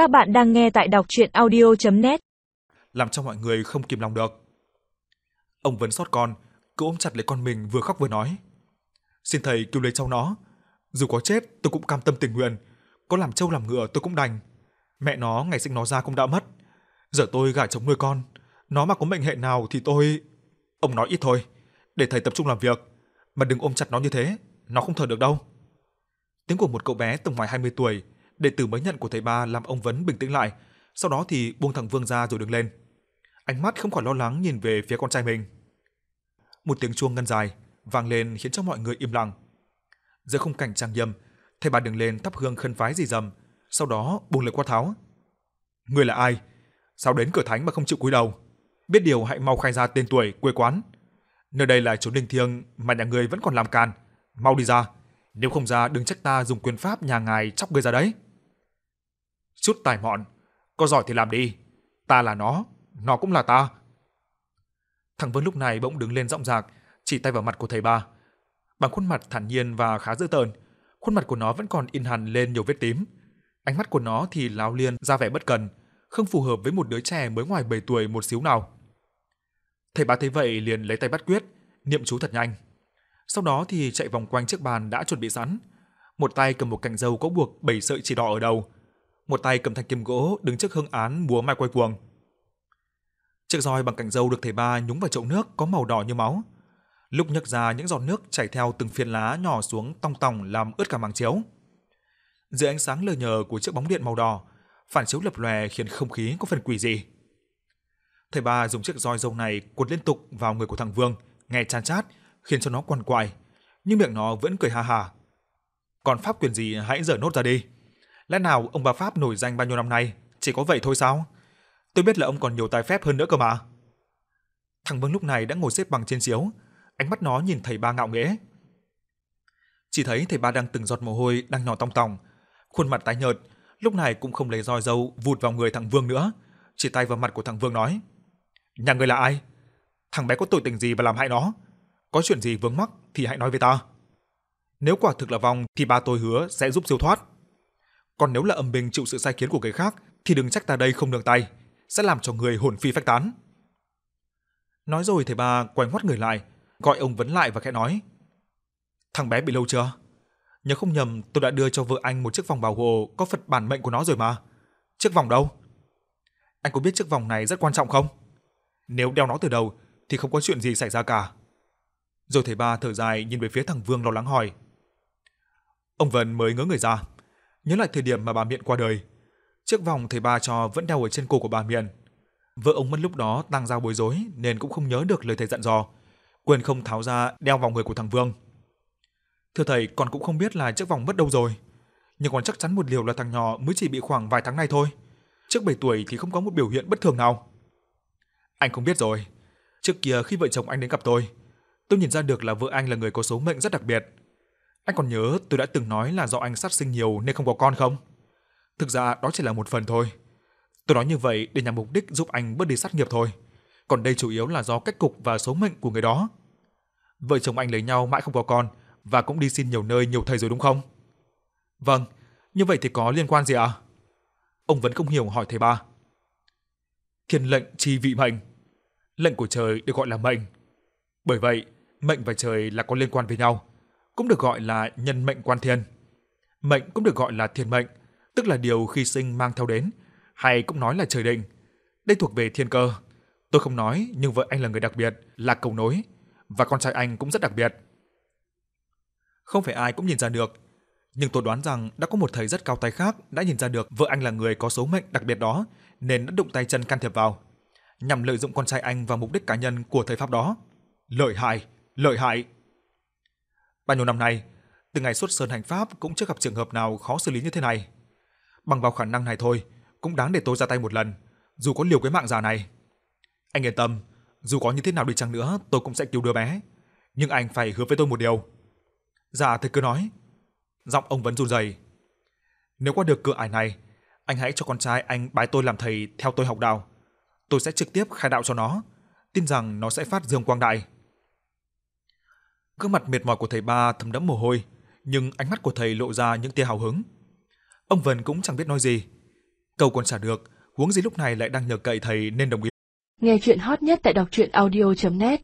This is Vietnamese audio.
Các bạn đang nghe tại đọc audio net Làm cho mọi người không kìm lòng được. Ông vẫn xót con, cứ ôm chặt lấy con mình vừa khóc vừa nói. Xin thầy cứu lấy cháu nó. Dù có chết tôi cũng cam tâm tình nguyện. Có làm trâu làm ngựa tôi cũng đành. Mẹ nó ngày sinh nó ra cũng đã mất. Giờ tôi gả chồng nuôi con. Nó mà có mệnh hệ nào thì tôi... Ông nói ít thôi. Để thầy tập trung làm việc. Mà đừng ôm chặt nó như thế. Nó không thở được đâu. Tiếng của một cậu bé tầm ngoài 20 tuổi, đệ tử mới nhận của thầy ba làm ông Vấn bình tĩnh lại, sau đó thì buông thằng Vương ra rồi đứng lên. Ánh mắt không khỏi lo lắng nhìn về phía con trai mình. Một tiếng chuông ngân dài vang lên khiến cho mọi người im lặng. Giữa khung cảnh trang nghiêm, thầy ba đứng lên thắp hương khấn vái gì dầm, sau đó buông lời quát tháo. Người là ai? Sao đến cửa thánh mà không chịu cúi đầu? Biết điều hãy mau khai ra tên tuổi, quê quán. Nơi đây là chốn đình thiêng mà nhà người vẫn còn làm can. Mau đi ra, nếu không ra đừng trách ta dùng quyền pháp nhà ngài chóc người ra đấy. Chút tài mọn, có giỏi thì làm đi. Ta là nó, nó cũng là ta. Thằng Vân lúc này bỗng đứng lên rộng rạc, chỉ tay vào mặt của thầy ba. Bằng khuôn mặt thản nhiên và khá dữ tợn, khuôn mặt của nó vẫn còn in hằn lên nhiều vết tím. Ánh mắt của nó thì láo liên ra vẻ bất cần, không phù hợp với một đứa trẻ mới ngoài 7 tuổi một xíu nào. Thầy ba thấy vậy liền lấy tay bắt quyết, niệm chú thật nhanh. Sau đó thì chạy vòng quanh chiếc bàn đã chuẩn bị sẵn. Một tay cầm một cành dâu có buộc bảy sợi chỉ đỏ ở đầu, một tay cầm thanh kiếm gỗ đứng trước hương án múa mai quay cuồng. Chiếc roi bằng cành dâu được thầy ba nhúng vào chậu nước có màu đỏ như máu. Lúc nhấc ra những giọt nước chảy theo từng phiến lá nhỏ xuống tong tòng làm ướt cả màng chiếu. Dưới ánh sáng lờ nhờ của chiếc bóng điện màu đỏ, phản chiếu lập lòe khiến không khí có phần quỷ dị. Thầy ba dùng chiếc roi dâu này quật liên tục vào người của thằng Vương, nghe chan chát, khiến cho nó quằn quại, nhưng miệng nó vẫn cười ha ha. Còn pháp quyền gì hãy dở nốt ra đi. Lẽ nào ông bà Pháp nổi danh bao nhiêu năm nay, chỉ có vậy thôi sao? Tôi biết là ông còn nhiều tài phép hơn nữa cơ mà. Thằng Vương lúc này đã ngồi xếp bằng trên chiếu, ánh mắt nó nhìn thầy ba ngạo nghễ. Chỉ thấy thầy ba đang từng giọt mồ hôi đang nhỏ tong tòng, khuôn mặt tái nhợt, lúc này cũng không lấy roi dâu vụt vào người thằng Vương nữa, chỉ tay vào mặt của thằng Vương nói: "Nhà ngươi là ai? Thằng bé có tội tình gì mà làm hại nó? Có chuyện gì vướng mắc thì hãy nói với ta. Nếu quả thực là vong thì ba tôi hứa sẽ giúp siêu thoát. Còn nếu là âm binh chịu sự sai khiến của người khác thì đừng trách ta đây không nương tay, sẽ làm cho người hồn phi phách tán." Nói rồi thầy ba quay ngoắt người lại, gọi ông vấn lại và khẽ nói: "Thằng bé bị lâu chưa?" Nhớ không nhầm, tôi đã đưa cho vợ anh một chiếc vòng bảo hộ có Phật bản mệnh của nó rồi mà. Chiếc vòng đâu? Anh có biết chiếc vòng này rất quan trọng không? Nếu đeo nó từ đầu thì không có chuyện gì xảy ra cả. Rồi thầy ba thở dài nhìn về phía thằng Vương lo lắng hỏi. Ông Vân mới ngớ người ra, nhớ lại thời điểm mà bà Miện qua đời. Chiếc vòng thầy ba cho vẫn đeo ở trên cổ của bà Miện. Vợ ông mất lúc đó tăng giao bối rối nên cũng không nhớ được lời thầy dặn dò, quên không tháo ra đeo vào người của thằng Vương. Thưa thầy, con cũng không biết là chiếc vòng mất đâu rồi. Nhưng con chắc chắn một điều là thằng nhỏ mới chỉ bị khoảng vài tháng nay thôi. Trước 7 tuổi thì không có một biểu hiện bất thường nào. Anh không biết rồi. Trước kia khi vợ chồng anh đến gặp tôi, tôi nhìn ra được là vợ anh là người có số mệnh rất đặc biệt. Anh còn nhớ tôi đã từng nói là do anh sát sinh nhiều nên không có con không? Thực ra đó chỉ là một phần thôi. Tôi nói như vậy để nhằm mục đích giúp anh bớt đi sát nghiệp thôi. Còn đây chủ yếu là do cách cục và số mệnh của người đó. Vợ chồng anh lấy nhau mãi không có con và cũng đi xin nhiều nơi nhiều thầy rồi đúng không? Vâng, như vậy thì có liên quan gì ạ? À? Ông vẫn không hiểu hỏi thầy ba. Thiên lệnh chi vị mệnh. Lệnh của trời được gọi là mệnh. Bởi vậy, mệnh và trời là có liên quan với nhau, cũng được gọi là nhân mệnh quan thiên. Mệnh cũng được gọi là thiên mệnh, tức là điều khi sinh mang theo đến, hay cũng nói là trời định. Đây thuộc về thiên cơ. Tôi không nói, nhưng vợ anh là người đặc biệt, là cầu nối, và con trai anh cũng rất đặc biệt. Không phải ai cũng nhìn ra được, nhưng tôi đoán rằng đã có một thầy rất cao tay khác đã nhìn ra được vợ anh là người có số mệnh đặc biệt đó, nên đã đụng tay chân can thiệp vào, nhằm lợi dụng con trai anh vào mục đích cá nhân của thầy pháp đó. Lợi hại, lợi hại. Bao nhiêu năm nay, từ ngày xuất sơn hành pháp cũng chưa gặp trường hợp nào khó xử lý như thế này. Bằng vào khả năng này thôi, cũng đáng để tôi ra tay một lần, dù có liều cái mạng già này. Anh yên tâm, dù có như thế nào đi chăng nữa, tôi cũng sẽ cứu đứa bé. Nhưng anh phải hứa với tôi một điều. Già thầy cứ nói. Giọng ông vẫn run rẩy. Nếu qua được cửa ải này, anh hãy cho con trai anh bái tôi làm thầy theo tôi học đạo. Tôi sẽ trực tiếp khai đạo cho nó, tin rằng nó sẽ phát dương quang đại. Gương mặt mệt mỏi của thầy ba thấm đẫm mồ hôi, nhưng ánh mắt của thầy lộ ra những tia hào hứng. Ông Vân cũng chẳng biết nói gì. Câu còn trả được, huống gì lúc này lại đang nhờ cậy thầy nên đồng ý. Nghe chuyện hot nhất tại đọc truyện audio.net